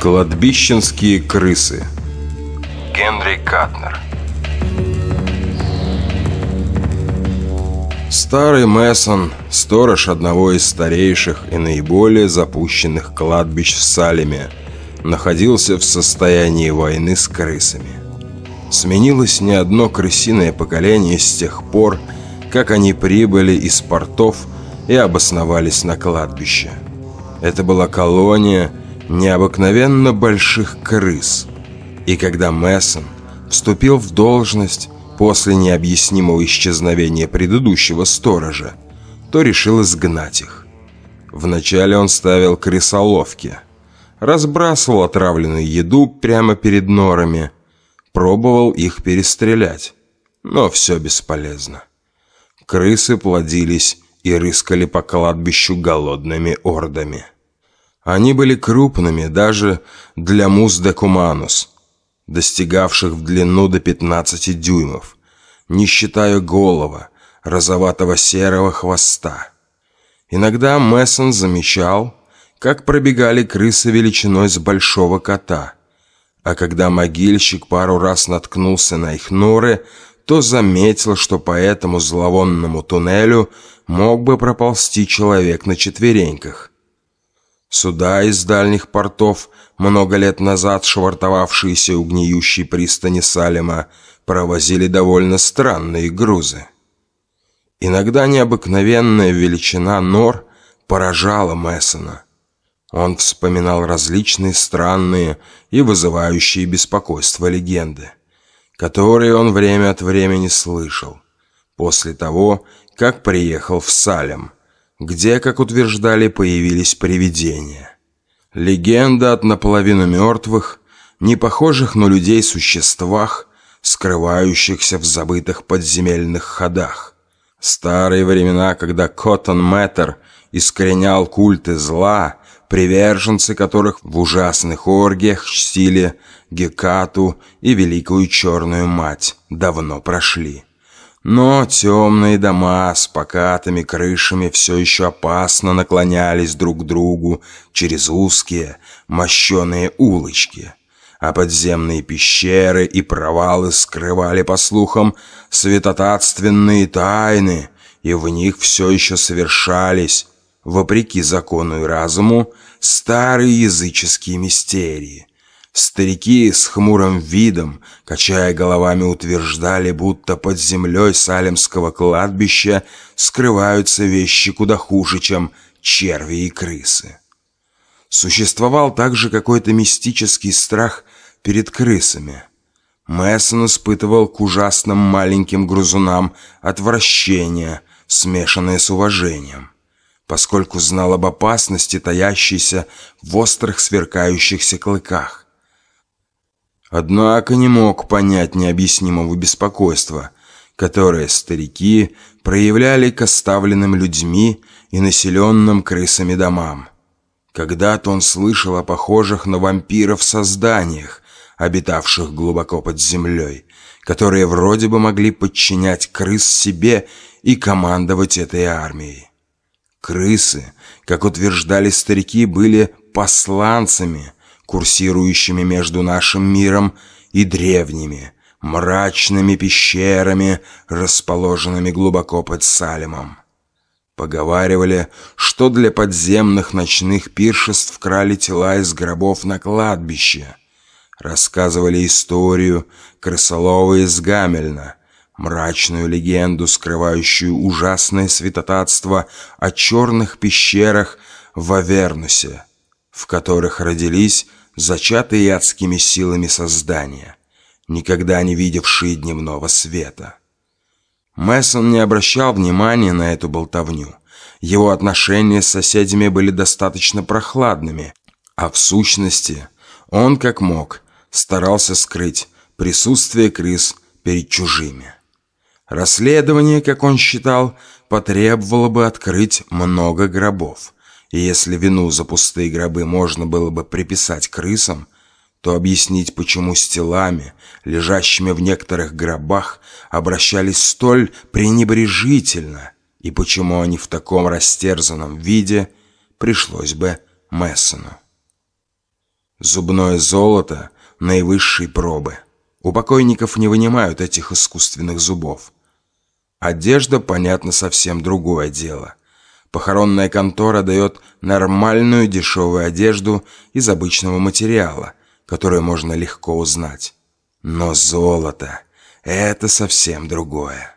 Кладбищенские крысы Генри Катнер Старый Мессон, сторож одного из старейших и наиболее запущенных кладбищ в Салеме, находился в состоянии войны с крысами. Сменилось не одно крысиное поколение с тех пор, как они прибыли из портов и обосновались на кладбище. Это была колония необыкновенно больших крыс. И когда Мессон вступил в должность после необъяснимого исчезновения предыдущего сторожа, то решил изгнать их. Вначале он ставил крысоловки, разбрасывал отравленную еду прямо перед норами, пробовал их перестрелять, но все бесполезно. Крысы плодились и рыскали по кладбищу голодными ордами. Они были крупными даже для мус декуманус, достигавших в длину до 15 дюймов, не считая голова, розоватого серого хвоста. Иногда Мессон замечал, как пробегали крысы величиной с большого кота, а когда могильщик пару раз наткнулся на их норы, то заметил, что по этому зловонному туннелю мог бы проползти человек на четвереньках – Суда из дальних портов, много лет назад швартовавшиеся у гниющей пристани Салема, провозили довольно странные грузы. Иногда необыкновенная величина нор поражала Мессона. Он вспоминал различные странные и вызывающие беспокойство легенды, которые он время от времени слышал, после того, как приехал в Салем – где, как утверждали, появились привидения. Легенда от наполовину мертвых, не похожих на людей существах, скрывающихся в забытых подземельных ходах. Старые времена, когда Коттон Мэттер искоренял культы зла, приверженцы которых в ужасных оргиях чтили Гекату и Великую Черную Мать, давно прошли. Но темные дома с покатыми крышами все еще опасно наклонялись друг к другу через узкие, мощеные улочки, а подземные пещеры и провалы скрывали, по слухам, святотатственные тайны, и в них все еще совершались, вопреки закону и разуму, старые языческие мистерии, Старики с хмурым видом, качая головами, утверждали, будто под землей Салемского кладбища скрываются вещи куда хуже, чем черви и крысы. Существовал также какой-то мистический страх перед крысами. Мессон испытывал к ужасным маленьким грузунам отвращение, смешанное с уважением, поскольку знал об опасности, таящейся в острых сверкающихся клыках. Однако не мог понять необъяснимого беспокойства, которое старики проявляли к оставленным людьми и населенным крысами домам. Когда-то он слышал о похожих на вампиров созданиях, обитавших глубоко под землей, которые вроде бы могли подчинять крыс себе и командовать этой армией. Крысы, как утверждали старики, были посланцами – курсирующими между нашим миром и древними, мрачными пещерами, расположенными глубоко под Салемом. Поговаривали, что для подземных ночных пиршеств крали тела из гробов на кладбище. Рассказывали историю крысолова из Гамельна, мрачную легенду, скрывающую ужасное святотатство о черных пещерах в Авернусе, в которых родились зачатые адскими силами создания, никогда не видевшие дневного света. Мессон не обращал внимания на эту болтовню. Его отношения с соседями были достаточно прохладными, а в сущности он, как мог, старался скрыть присутствие крыс перед чужими. Расследование, как он считал, потребовало бы открыть много гробов – и если вину за пустые гробы можно было бы приписать крысам, то объяснить, почему с телами, лежащими в некоторых гробах, обращались столь пренебрежительно, и почему они в таком растерзанном виде, пришлось бы Мессону. Зубное золото наивысшей пробы. У покойников не вынимают этих искусственных зубов. Одежда, понятно, совсем другое дело. Похоронная контора дает нормальную дешевую одежду из обычного материала, которую можно легко узнать. Но золото – это совсем другое.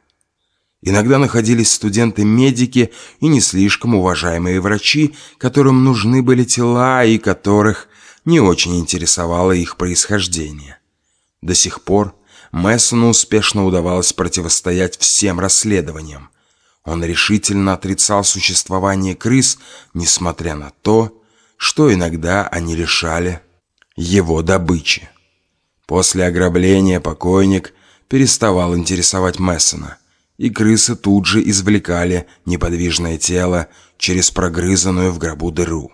Иногда находились студенты-медики и не слишком уважаемые врачи, которым нужны были тела и которых не очень интересовало их происхождение. До сих пор Мессону успешно удавалось противостоять всем расследованиям. Он решительно отрицал существование крыс, несмотря на то, что иногда они лишали его добычи. После ограбления покойник переставал интересовать Мессона, и крысы тут же извлекали неподвижное тело через прогрызанную в гробу дыру.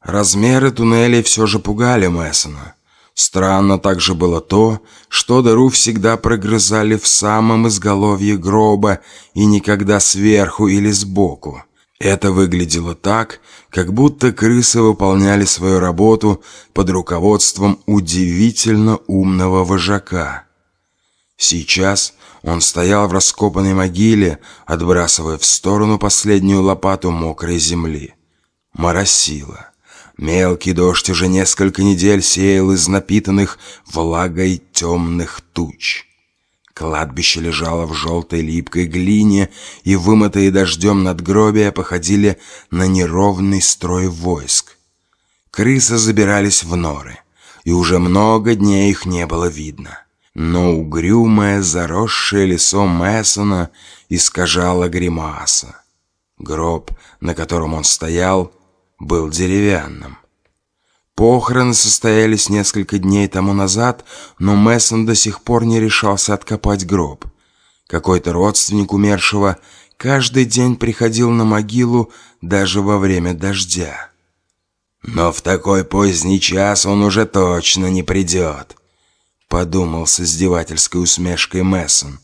Размеры туннелей все же пугали Мессона. Странно также было то, что дыру всегда прогрызали в самом изголовье гроба и никогда сверху или сбоку. Это выглядело так, как будто крысы выполняли свою работу под руководством удивительно умного вожака. Сейчас он стоял в раскопанной могиле, отбрасывая в сторону последнюю лопату мокрой земли. Моросило. Мелкий дождь уже несколько недель сеял из напитанных влагой темных туч. Кладбище лежало в желтой липкой глине, и вымытые дождем надгробия походили на неровный строй войск. Крысы забирались в норы, и уже много дней их не было видно. Но угрюмое, заросшее лесом Мэссона искажало гримаса. Гроб, на котором он стоял, был деревянным. Похороны состоялись несколько дней тому назад, но Мессон до сих пор не решался откопать гроб. Какой-то родственник умершего каждый день приходил на могилу даже во время дождя. «Но в такой поздний час он уже точно не придет», — подумал с издевательской усмешкой Мессон.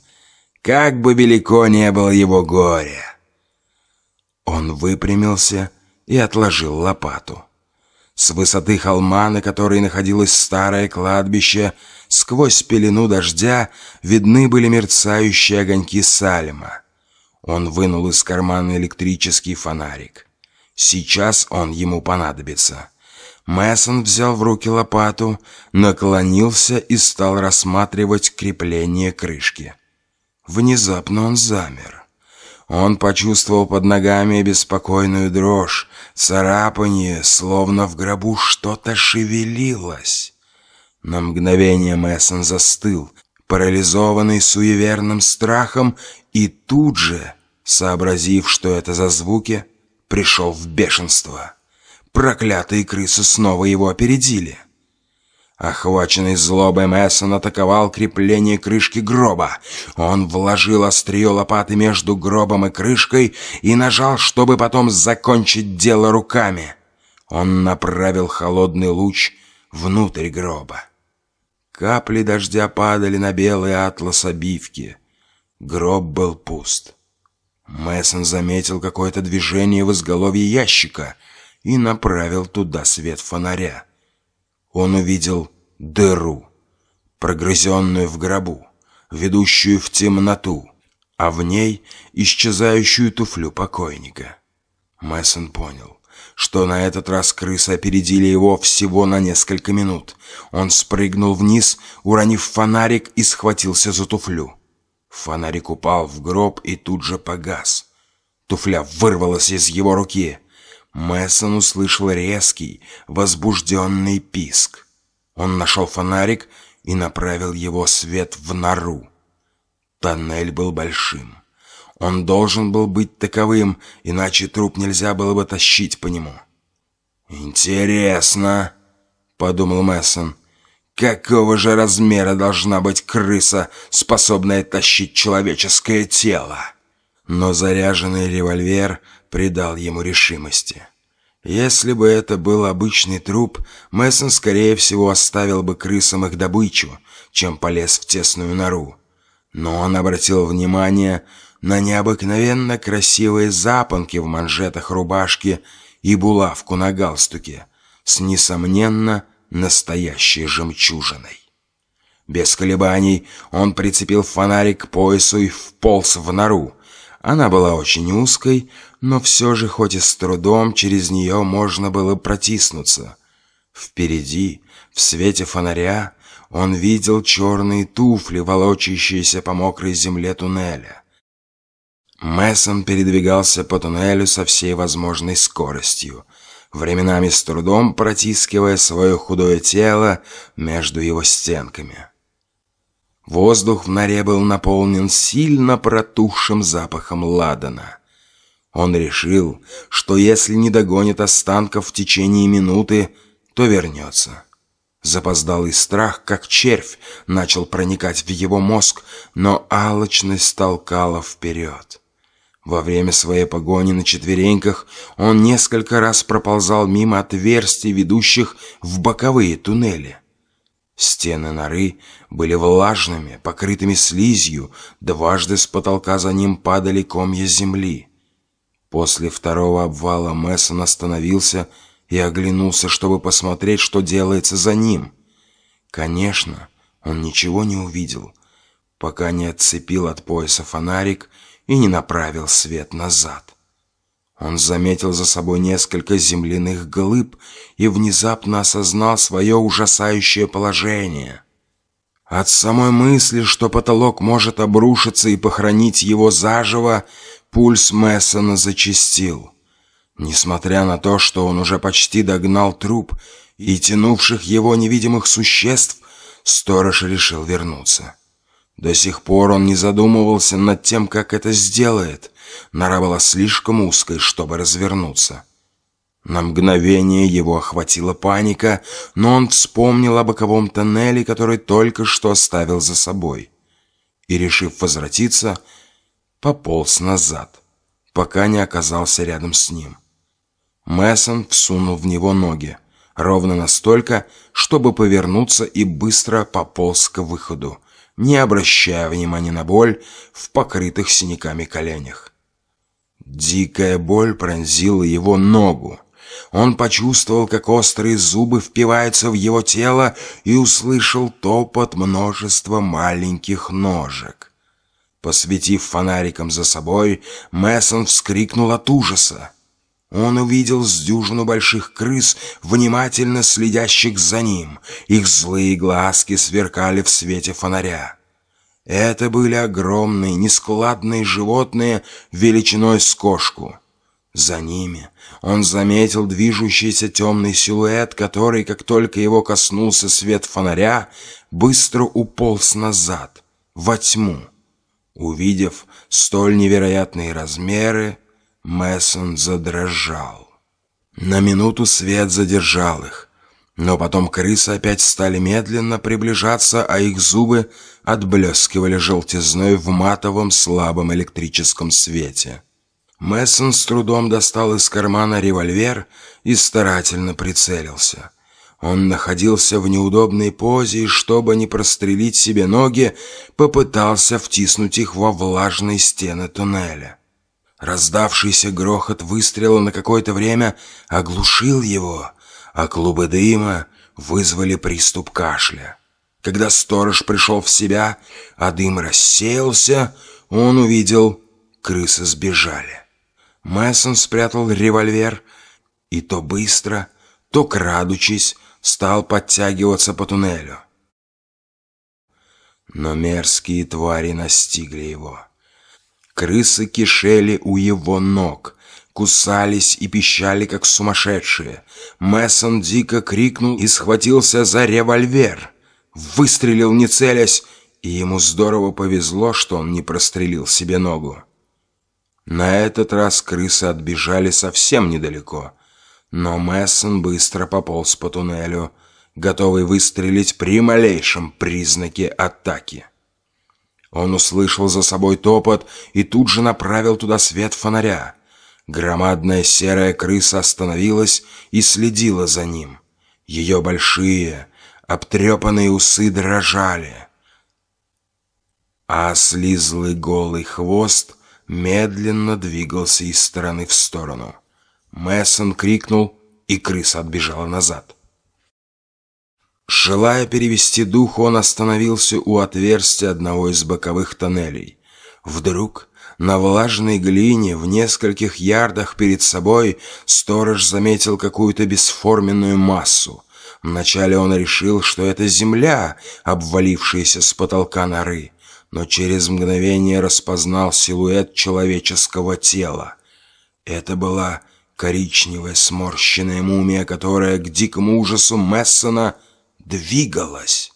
«Как бы велико не было его горе!» Он выпрямился и отложил лопату. С высоты холма, на которой находилось старое кладбище, сквозь пелену дождя видны были мерцающие огоньки Салема. Он вынул из кармана электрический фонарик. Сейчас он ему понадобится. Мессон взял в руки лопату, наклонился и стал рассматривать крепление крышки. Внезапно он замер. Он почувствовал под ногами беспокойную дрожь, царапанье, словно в гробу что-то шевелилось. На мгновение Мессон застыл, парализованный суеверным страхом, и тут же, сообразив, что это за звуки, пришел в бешенство. Проклятые крысы снова его опередили. Охваченный злобой Мессон атаковал крепление крышки гроба. Он вложил острие лопаты между гробом и крышкой и нажал, чтобы потом закончить дело руками. Он направил холодный луч внутрь гроба. Капли дождя падали на белый атлас обивки. Гроб был пуст. Мессон заметил какое-то движение в изголовье ящика и направил туда свет фонаря он увидел дыру, прогрызенную в гробу, ведущую в темноту, а в ней исчезающую туфлю покойника. Мессон понял, что на этот раз крысы опередили его всего на несколько минут. Он спрыгнул вниз, уронив фонарик и схватился за туфлю. Фонарик упал в гроб и тут же погас. Туфля вырвалась из его руки. Мессон услышал резкий, возбужденный писк. Он нашел фонарик и направил его свет в нору. Тоннель был большим. Он должен был быть таковым, иначе труп нельзя было бы тащить по нему. «Интересно», — подумал Мессон, — «какого же размера должна быть крыса, способная тащить человеческое тело?» Но заряженный револьвер придал ему решимости. Если бы это был обычный труп, Мессон, скорее всего, оставил бы крысам их добычу, чем полез в тесную нору. Но он обратил внимание на необыкновенно красивые запонки в манжетах рубашки и булавку на галстуке с, несомненно, настоящей жемчужиной. Без колебаний он прицепил фонарик к поясу и вполз в нору. Она была очень узкой, но все же, хоть и с трудом, через нее можно было протиснуться. Впереди, в свете фонаря, он видел черные туфли, волочащиеся по мокрой земле туннеля. Мессон передвигался по туннелю со всей возможной скоростью, временами с трудом протискивая свое худое тело между его стенками. Воздух в норе был наполнен сильно протухшим запахом ладана. Он решил, что если не догонит останков в течение минуты, то вернется. Запоздалый страх, как червь, начал проникать в его мозг, но алчность толкала вперед. Во время своей погони на четвереньках он несколько раз проползал мимо отверстий, ведущих в боковые туннели. Стены норы были влажными, покрытыми слизью, дважды с потолка за ним падали комья земли. После второго обвала Мессон остановился и оглянулся, чтобы посмотреть, что делается за ним. Конечно, он ничего не увидел, пока не отцепил от пояса фонарик и не направил свет назад. Он заметил за собой несколько земляных глыб и внезапно осознал свое ужасающее положение. От самой мысли, что потолок может обрушиться и похоронить его заживо, пульс Мессона зачастил. Несмотря на то, что он уже почти догнал труп и тянувших его невидимых существ, сторож решил вернуться. До сих пор он не задумывался над тем, как это сделает. Нора была слишком узкой, чтобы развернуться. На мгновение его охватила паника, но он вспомнил о боковом тоннеле, который только что оставил за собой. И, решив возвратиться, пополз назад, пока не оказался рядом с ним. Мессон всунул в него ноги, ровно настолько, чтобы повернуться и быстро пополз к выходу, не обращая внимания на боль в покрытых синяками коленях. Дикая боль пронзила его ногу. Он почувствовал, как острые зубы впиваются в его тело и услышал топот множества маленьких ножек. Посветив фонариком за собой, Мессон вскрикнул от ужаса. Он увидел с больших крыс, внимательно следящих за ним. Их злые глазки сверкали в свете фонаря. Это были огромные, нескладные животные величиной с кошку. За ними он заметил движущийся темный силуэт, который, как только его коснулся свет фонаря, быстро уполз назад, во тьму. Увидев столь невероятные размеры, Мессон задрожал. На минуту свет задержал их, но потом крысы опять стали медленно приближаться, а их зубы отблескивали желтизной в матовом слабом электрическом свете. Мессон с трудом достал из кармана револьвер и старательно прицелился. Он находился в неудобной позе и, чтобы не прострелить себе ноги, попытался втиснуть их во влажные стены туннеля. Раздавшийся грохот выстрела на какое-то время оглушил его, а клубы дыма вызвали приступ кашля. Когда сторож пришел в себя, а дым рассеялся, он увидел, крысы сбежали. Мессон спрятал револьвер и то быстро, то крадучись, стал подтягиваться по туннелю. Но мерзкие твари настигли его. Крысы кишели у его ног, кусались и пищали, как сумасшедшие. Мессон дико крикнул и схватился за револьвер. Выстрелил, не целясь, и ему здорово повезло, что он не прострелил себе ногу. На этот раз крысы отбежали совсем недалеко, но Мессон быстро пополз по туннелю, готовый выстрелить при малейшем признаке атаки. Он услышал за собой топот и тут же направил туда свет фонаря. Громадная серая крыса остановилась и следила за ним. Ее большие, обтрепанные усы дрожали, а слизлый голый хвост медленно двигался из стороны в сторону. Мессон крикнул, и крыса отбежала назад. Желая перевести дух, он остановился у отверстия одного из боковых тоннелей. Вдруг на влажной глине в нескольких ярдах перед собой сторож заметил какую-то бесформенную массу. Вначале он решил, что это земля, обвалившаяся с потолка норы, но через мгновение распознал силуэт человеческого тела. Это была коричневая сморщенная мумия, которая к дикому ужасу Мессона двигалась.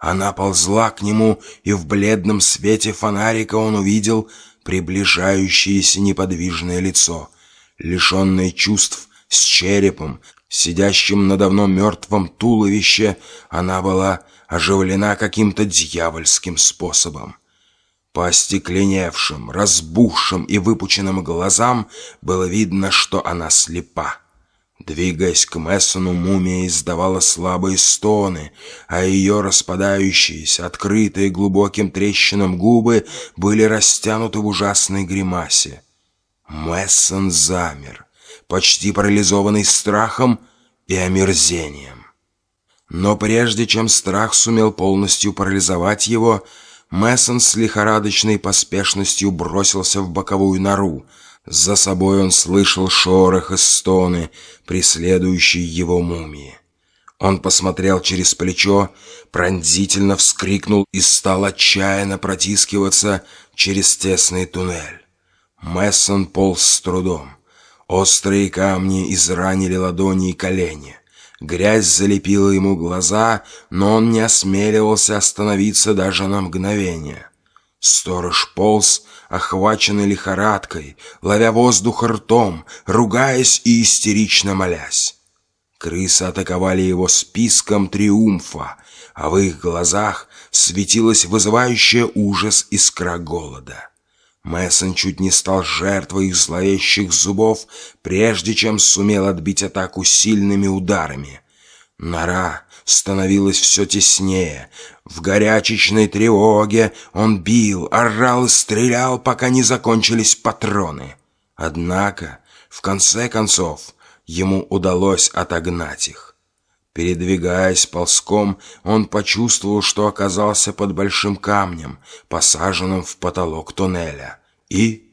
Она ползла к нему, и в бледном свете фонарика он увидел приближающееся неподвижное лицо, лишенное чувств с черепом, сидящим на давно мертвом туловище, она была оживлена каким-то дьявольским способом. По остекленевшим, разбухшим и выпученным глазам было видно, что она слепа. Двигаясь к Мессону, мумия издавала слабые стоны, а ее распадающиеся, открытые глубоким трещинам губы были растянуты в ужасной гримасе. Мессон замер, почти парализованный страхом и омерзением. Но прежде чем страх сумел полностью парализовать его, Мессон с лихорадочной поспешностью бросился в боковую нору. За собой он слышал шорох и стоны, преследующие его мумии. Он посмотрел через плечо, пронзительно вскрикнул и стал отчаянно протискиваться через тесный туннель. Мессон полз с трудом. Острые камни изранили ладони и колени. Грязь залепила ему глаза, но он не осмеливался остановиться даже на мгновение. Сторож полз, охваченный лихорадкой, ловя воздух ртом, ругаясь и истерично молясь. Крысы атаковали его списком триумфа, а в их глазах светилась вызывающая ужас искра голода. Мессон чуть не стал жертвой их зловещих зубов, прежде чем сумел отбить атаку сильными ударами. Нора становилась все теснее. В горячечной тревоге он бил, орал и стрелял, пока не закончились патроны. Однако, в конце концов, ему удалось отогнать их. Передвигаясь ползком, он почувствовал, что оказался под большим камнем, посаженным в потолок туннеля, и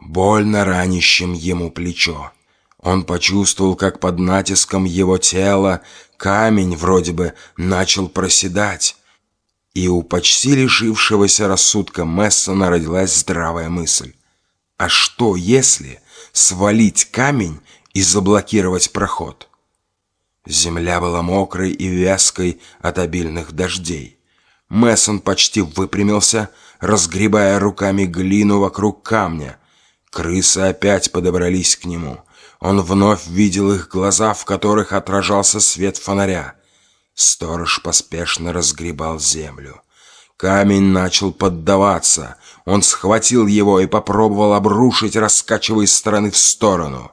больно ранящим ему плечо. Он почувствовал, как под натиском его тела камень вроде бы начал проседать, и у почти лишившегося рассудка Мессона родилась здравая мысль. А что, если свалить камень и заблокировать проход? Земля была мокрой и вязкой от обильных дождей. Мессон почти выпрямился, разгребая руками глину вокруг камня. Крысы опять подобрались к нему. Он вновь видел их глаза, в которых отражался свет фонаря. Сторож поспешно разгребал землю. Камень начал поддаваться. Он схватил его и попробовал обрушить, раскачивая из стороны в сторону.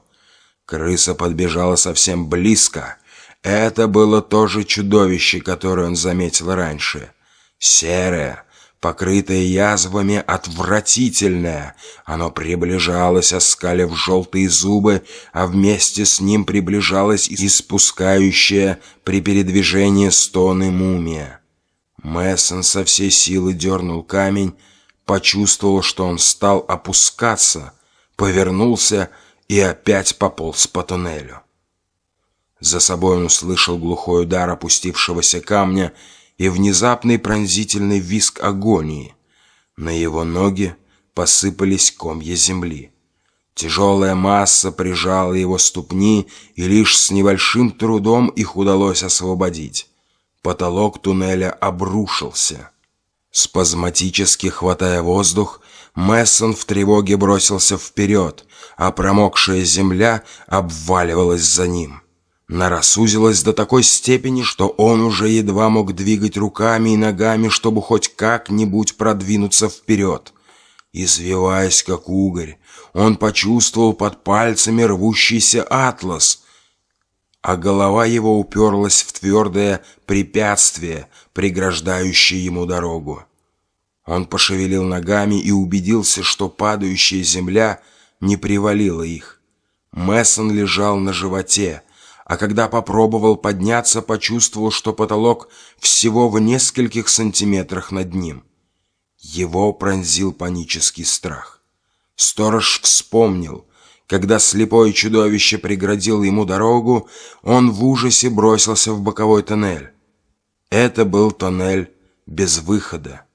Крыса подбежала совсем близко это было то же чудовище, которое он заметил раньше. Серое, покрытое язвами, отвратительное. Оно приближалось, оскалив желтые зубы, а вместе с ним приближалась испускающая при передвижении стоны мумия. Мессон со всей силы дернул камень, почувствовал, что он стал опускаться, повернулся и опять пополз по туннелю. За собой он услышал глухой удар опустившегося камня и внезапный пронзительный визг агонии. На его ноги посыпались комья земли. Тяжелая масса прижала его ступни, и лишь с небольшим трудом их удалось освободить. Потолок туннеля обрушился. Спазматически хватая воздух, Мессон в тревоге бросился вперед, а промокшая земля обваливалась за ним. Нора сузилась до такой степени, что он уже едва мог двигать руками и ногами, чтобы хоть как-нибудь продвинуться вперед. Извиваясь, как угорь, он почувствовал под пальцами рвущийся атлас, а голова его уперлась в твердое препятствие, преграждающее ему дорогу. Он пошевелил ногами и убедился, что падающая земля не привалила их. Мессон лежал на животе, а когда попробовал подняться, почувствовал, что потолок всего в нескольких сантиметрах над ним. Его пронзил панический страх. Сторож вспомнил, когда слепое чудовище преградило ему дорогу, он в ужасе бросился в боковой тоннель. Это был тоннель без выхода.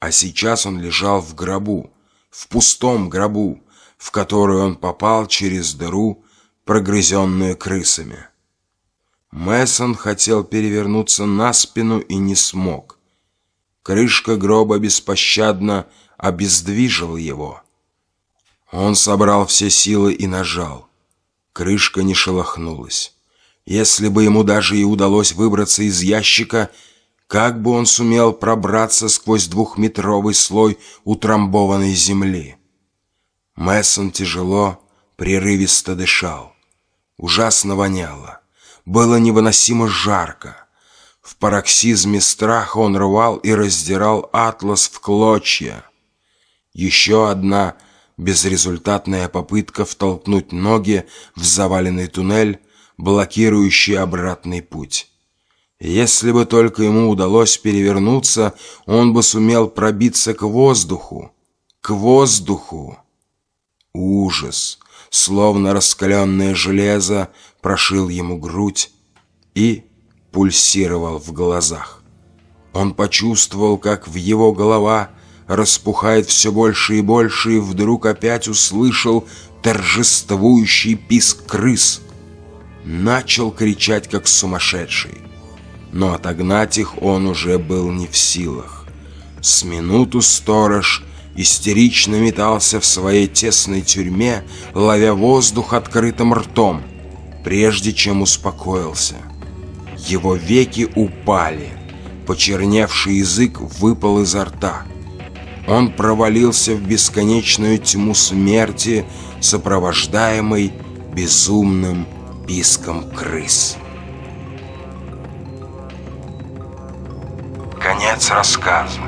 А сейчас он лежал в гробу, в пустом гробу, в который он попал через дыру, прогрызенную крысами. Мессон хотел перевернуться на спину и не смог. Крышка гроба беспощадно обездвижила его. Он собрал все силы и нажал. Крышка не шелохнулась. Если бы ему даже и удалось выбраться из ящика, как бы он сумел пробраться сквозь двухметровый слой утрамбованной земли? Мессон тяжело, прерывисто дышал. Ужасно воняло. Было невыносимо жарко. В пароксизме страха он рвал и раздирал атлас в клочья. Еще одна безрезультатная попытка втолкнуть ноги в заваленный туннель, блокирующий обратный путь. Если бы только ему удалось перевернуться, он бы сумел пробиться к воздуху. К воздуху! Ужас, словно раскаленное железо, прошил ему грудь и пульсировал в глазах. Он почувствовал, как в его голова распухает все больше и больше, и вдруг опять услышал торжествующий писк крыс. Начал кричать, как сумасшедший. Но отогнать их он уже был не в силах. С минуту сторож истерично метался в своей тесной тюрьме, ловя воздух открытым ртом, прежде чем успокоился. Его веки упали, почерневший язык выпал изо рта. Он провалился в бесконечную тьму смерти, сопровождаемый безумным писком крыс. Конец рассказа.